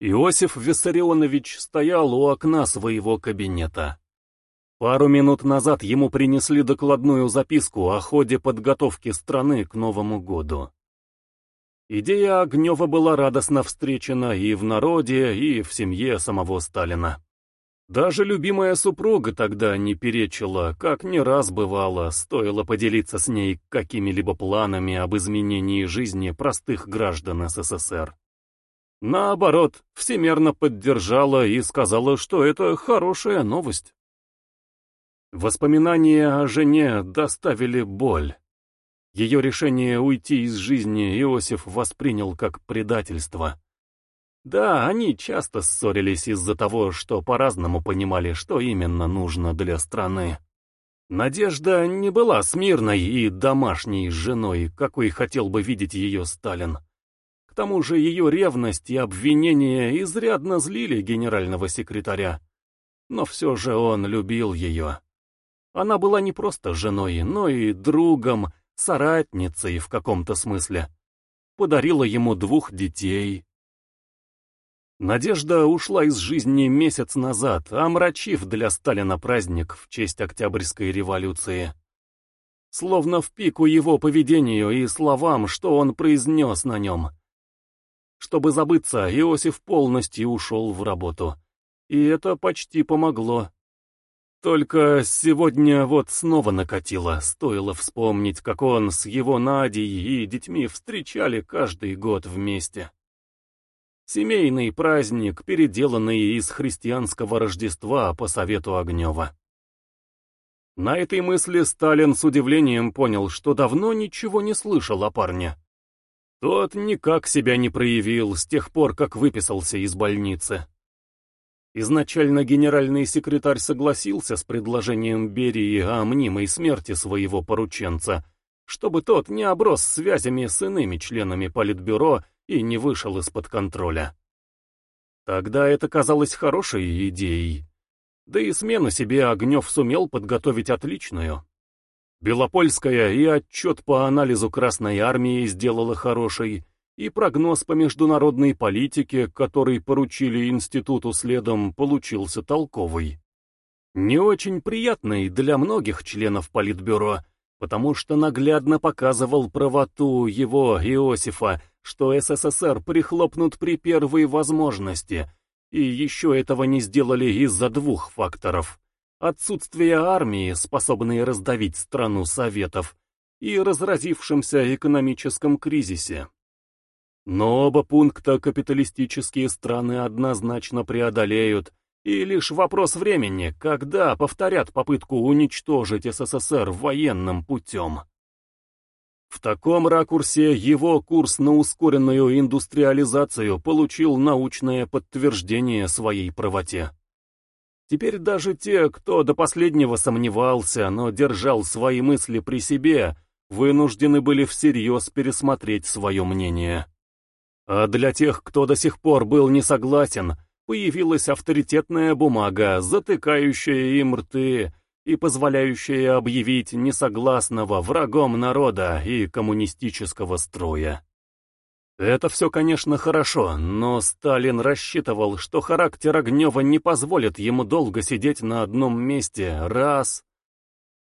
Иосиф Виссарионович стоял у окна своего кабинета. Пару минут назад ему принесли докладную записку о ходе подготовки страны к Новому году. Идея Огнева была радостно встречена и в народе, и в семье самого Сталина. Даже любимая супруга тогда не перечила, как не раз бывало, стоило поделиться с ней какими-либо планами об изменении жизни простых граждан СССР. Наоборот, всемерно поддержала и сказала, что это хорошая новость. Воспоминания о жене доставили боль. Ее решение уйти из жизни Иосиф воспринял как предательство. Да, они часто ссорились из-за того, что по-разному понимали, что именно нужно для страны. Надежда не была смирной и домашней женой, какой хотел бы видеть ее Сталин тому же ее ревность и обвинения изрядно злили генерального секретаря. Но все же он любил ее. Она была не просто женой, но и другом, соратницей в каком-то смысле. Подарила ему двух детей. Надежда ушла из жизни месяц назад, омрачив для Сталина праздник в честь Октябрьской революции. Словно в пику его поведению и словам, что он произнес на нем. Чтобы забыться, Иосиф полностью ушел в работу. И это почти помогло. Только сегодня вот снова накатило, стоило вспомнить, как он с его Надей и детьми встречали каждый год вместе. Семейный праздник, переделанный из христианского Рождества по совету Огнева. На этой мысли Сталин с удивлением понял, что давно ничего не слышал о парне. Тот никак себя не проявил с тех пор, как выписался из больницы. Изначально генеральный секретарь согласился с предложением Берии о мнимой смерти своего порученца, чтобы тот не оброс связями с иными членами Политбюро и не вышел из-под контроля. Тогда это казалось хорошей идеей. Да и смену себе Огнев сумел подготовить отличную. Белопольская и отчет по анализу Красной Армии сделала хороший, и прогноз по международной политике, который поручили институту следом, получился толковый. Не очень приятный для многих членов Политбюро, потому что наглядно показывал правоту его, Иосифа, что СССР прихлопнут при первой возможности, и еще этого не сделали из-за двух факторов отсутствие армии, способной раздавить страну Советов, и разразившемся экономическом кризисе. Но оба пункта капиталистические страны однозначно преодолеют, и лишь вопрос времени, когда повторят попытку уничтожить СССР военным путем. В таком ракурсе его курс на ускоренную индустриализацию получил научное подтверждение своей правоте. Теперь даже те, кто до последнего сомневался, но держал свои мысли при себе, вынуждены были всерьез пересмотреть свое мнение. А для тех, кто до сих пор был не согласен, появилась авторитетная бумага, затыкающая им рты и позволяющая объявить несогласного врагом народа и коммунистического строя. Это все, конечно, хорошо, но Сталин рассчитывал, что характер Огнева не позволит ему долго сидеть на одном месте, раз.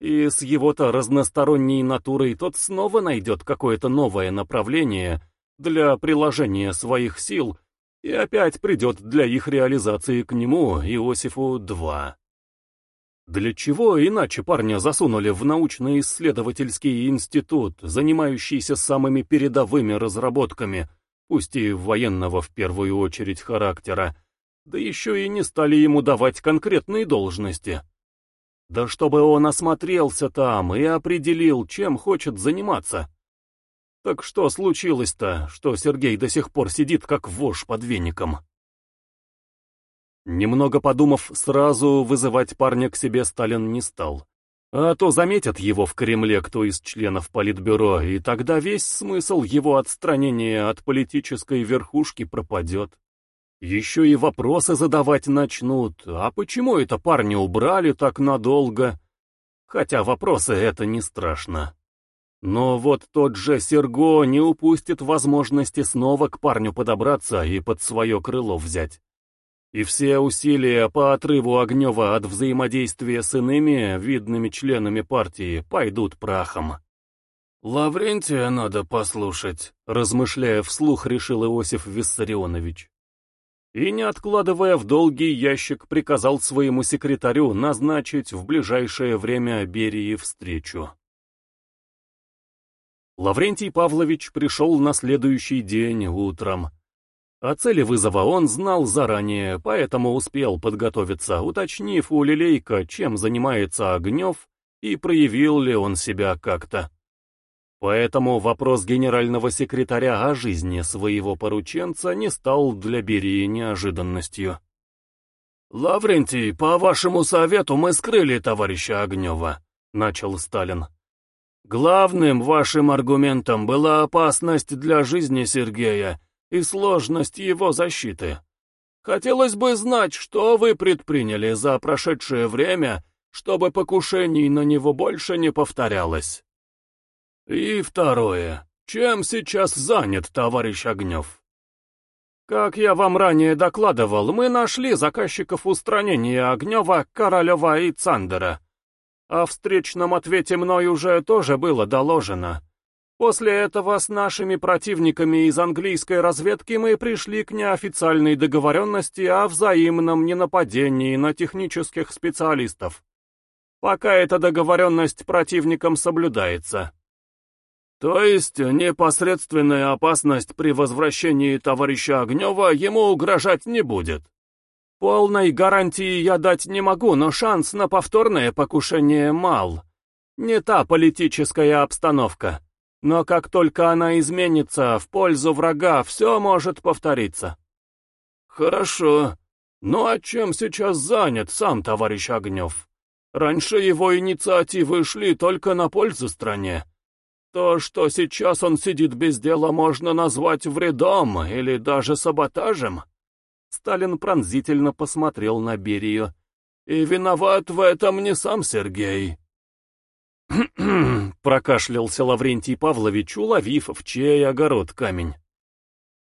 И с его-то разносторонней натурой тот снова найдет какое-то новое направление для приложения своих сил и опять придет для их реализации к нему, Иосифу-2. Для чего иначе парня засунули в научно-исследовательский институт, занимающийся самыми передовыми разработками, пусть и военного в первую очередь характера, да еще и не стали ему давать конкретные должности. Да чтобы он осмотрелся там и определил, чем хочет заниматься. Так что случилось-то, что Сергей до сих пор сидит как вож под веником? Немного подумав, сразу вызывать парня к себе Сталин не стал. А то заметят его в Кремле кто из членов Политбюро, и тогда весь смысл его отстранения от политической верхушки пропадет. Еще и вопросы задавать начнут, а почему это парня убрали так надолго? Хотя вопросы это не страшно. Но вот тот же Серго не упустит возможности снова к парню подобраться и под свое крыло взять. И все усилия по отрыву Огнева от взаимодействия с иными видными членами партии пойдут прахом. «Лаврентия надо послушать», — размышляя вслух, решил Иосиф Виссарионович. И, не откладывая в долгий ящик, приказал своему секретарю назначить в ближайшее время Берии встречу. Лаврентий Павлович пришел на следующий день утром. О цели вызова он знал заранее, поэтому успел подготовиться, уточнив у Лилейка, чем занимается Огнев и проявил ли он себя как-то. Поэтому вопрос генерального секретаря о жизни своего порученца не стал для Берии неожиданностью. «Лаврентий, по вашему совету мы скрыли товарища Огнева», — начал Сталин. Главным вашим аргументом была опасность для жизни Сергея и сложность его защиты. Хотелось бы знать, что вы предприняли за прошедшее время, чтобы покушений на него больше не повторялось. И второе. Чем сейчас занят товарищ Огнев? Как я вам ранее докладывал, мы нашли заказчиков устранения Огнева, Королева и Цандера. О встречном ответе мной уже тоже было доложено. После этого с нашими противниками из английской разведки мы пришли к неофициальной договоренности о взаимном ненападении на технических специалистов. Пока эта договоренность противникам соблюдается. То есть непосредственная опасность при возвращении товарища Огнева ему угрожать не будет. Полной гарантии я дать не могу, но шанс на повторное покушение мал. Не та политическая обстановка. Но как только она изменится в пользу врага, все может повториться. Хорошо. Ну а чем сейчас занят сам товарищ Огнев? Раньше его инициативы шли только на пользу стране. То, что сейчас он сидит без дела, можно назвать вредом или даже саботажем. Сталин пронзительно посмотрел на Берию. «И виноват в этом не сам Сергей». прокашлялся Лаврентий Павлович, уловив в чей огород камень.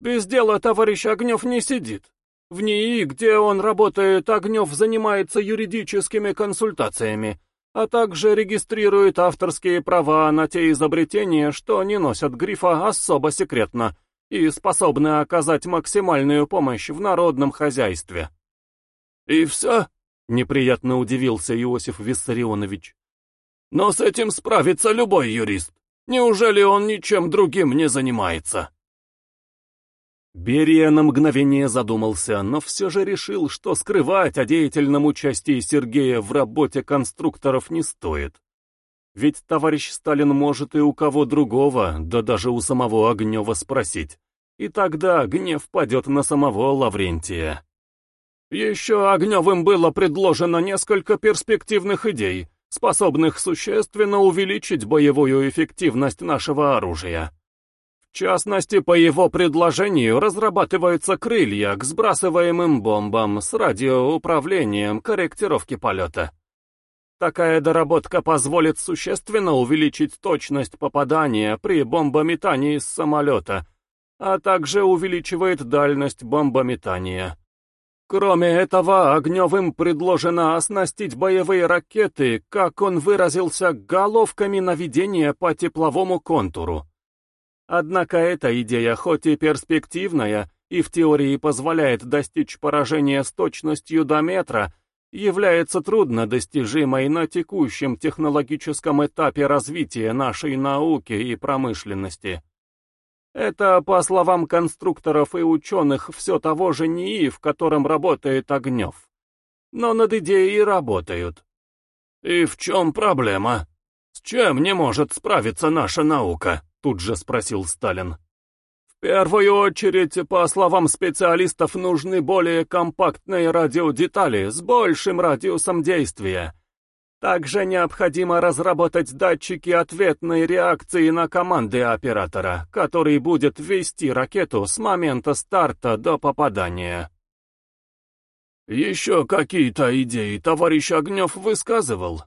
«Без дела товарищ Огнев не сидит. В НИИ, где он работает, Огнев занимается юридическими консультациями, а также регистрирует авторские права на те изобретения, что не носят грифа «особо секретно», и способны оказать максимальную помощь в народном хозяйстве. «И все?» — неприятно удивился Иосиф Виссарионович. «Но с этим справится любой юрист. Неужели он ничем другим не занимается?» Берия на мгновение задумался, но все же решил, что скрывать о деятельном участии Сергея в работе конструкторов не стоит. Ведь товарищ Сталин может и у кого другого, да даже у самого Огнева спросить. И тогда гнев падет на самого Лаврентия. Еще Огневым было предложено несколько перспективных идей, способных существенно увеличить боевую эффективность нашего оружия. В частности, по его предложению разрабатываются крылья к сбрасываемым бомбам с радиоуправлением корректировки полета. Такая доработка позволит существенно увеличить точность попадания при бомбометании с самолета, а также увеличивает дальность бомбометания. Кроме этого, Огневым предложено оснастить боевые ракеты, как он выразился, головками наведения по тепловому контуру. Однако эта идея хоть и перспективная, и в теории позволяет достичь поражения с точностью до метра, является труднодостижимой на текущем технологическом этапе развития нашей науки и промышленности. Это, по словам конструкторов и ученых, все того же НИИ, в котором работает Огнев. Но над идеей работают. «И в чем проблема? С чем не может справиться наша наука?» Тут же спросил Сталин. В первую очередь, по словам специалистов, нужны более компактные радиодетали с большим радиусом действия. Также необходимо разработать датчики ответной реакции на команды оператора, который будет вести ракету с момента старта до попадания. Еще какие-то идеи товарищ Огнев высказывал?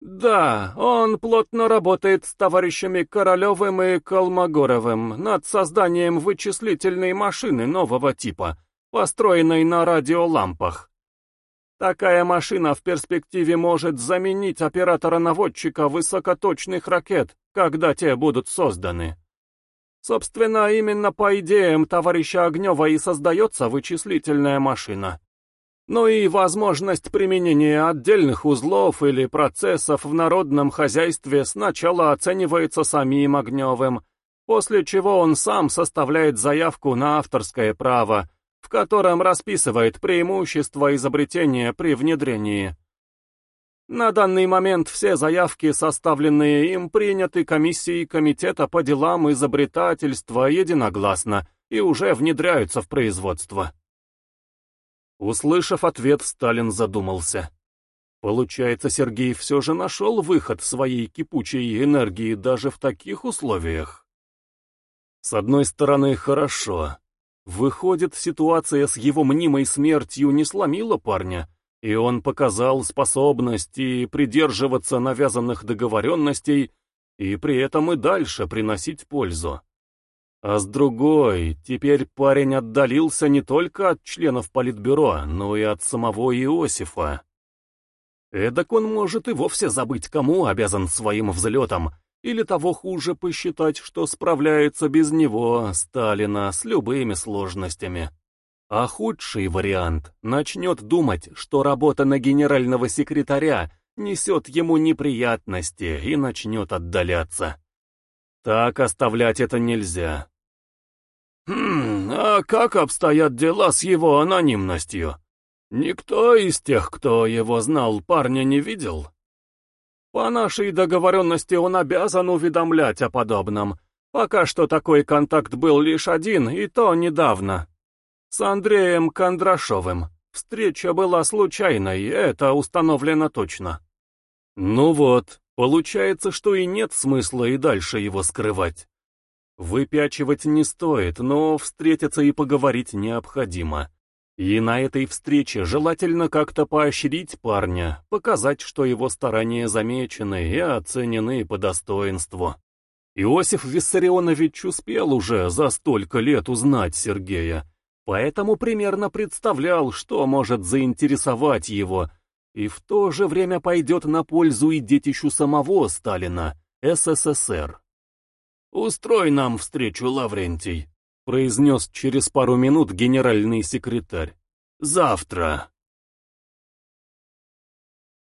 Да, он плотно работает с товарищами Королевым и Колмогоровым над созданием вычислительной машины нового типа, построенной на радиолампах. Такая машина в перспективе может заменить оператора-наводчика высокоточных ракет, когда те будут созданы. Собственно, именно по идеям товарища Огнева и создается вычислительная машина. Ну и возможность применения отдельных узлов или процессов в народном хозяйстве сначала оценивается самим Огневым, после чего он сам составляет заявку на авторское право, в котором расписывает преимущества изобретения при внедрении. На данный момент все заявки, составленные им, приняты комиссией Комитета по делам изобретательства единогласно и уже внедряются в производство. Услышав ответ, Сталин задумался. Получается, Сергей все же нашел выход своей кипучей энергии даже в таких условиях. С одной стороны, хорошо. Выходит, ситуация с его мнимой смертью не сломила парня, и он показал способность и придерживаться навязанных договоренностей, и при этом и дальше приносить пользу. А с другой, теперь парень отдалился не только от членов Политбюро, но и от самого Иосифа. Эдак он может и вовсе забыть, кому обязан своим взлетом, или того хуже посчитать, что справляется без него, Сталина, с любыми сложностями. А худший вариант начнет думать, что работа на генерального секретаря несет ему неприятности и начнет отдаляться. Так оставлять это нельзя. «Хм, а как обстоят дела с его анонимностью? Никто из тех, кто его знал, парня не видел?» «По нашей договоренности он обязан уведомлять о подобном. Пока что такой контакт был лишь один, и то недавно», с Андреем Кондрашовым. Встреча была случайной, это установлено точно. Ну вот, получается, что и нет смысла и дальше его скрывать. Выпячивать не стоит, но встретиться и поговорить необходимо. И на этой встрече желательно как-то поощрить парня, показать, что его старания замечены и оценены по достоинству. Иосиф Виссарионович успел уже за столько лет узнать Сергея, поэтому примерно представлял, что может заинтересовать его, и в то же время пойдет на пользу и детищу самого Сталина, СССР. «Устрой нам встречу, Лаврентий», — произнес через пару минут генеральный секретарь. «Завтра».